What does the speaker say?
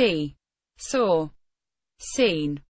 see, saw, seen.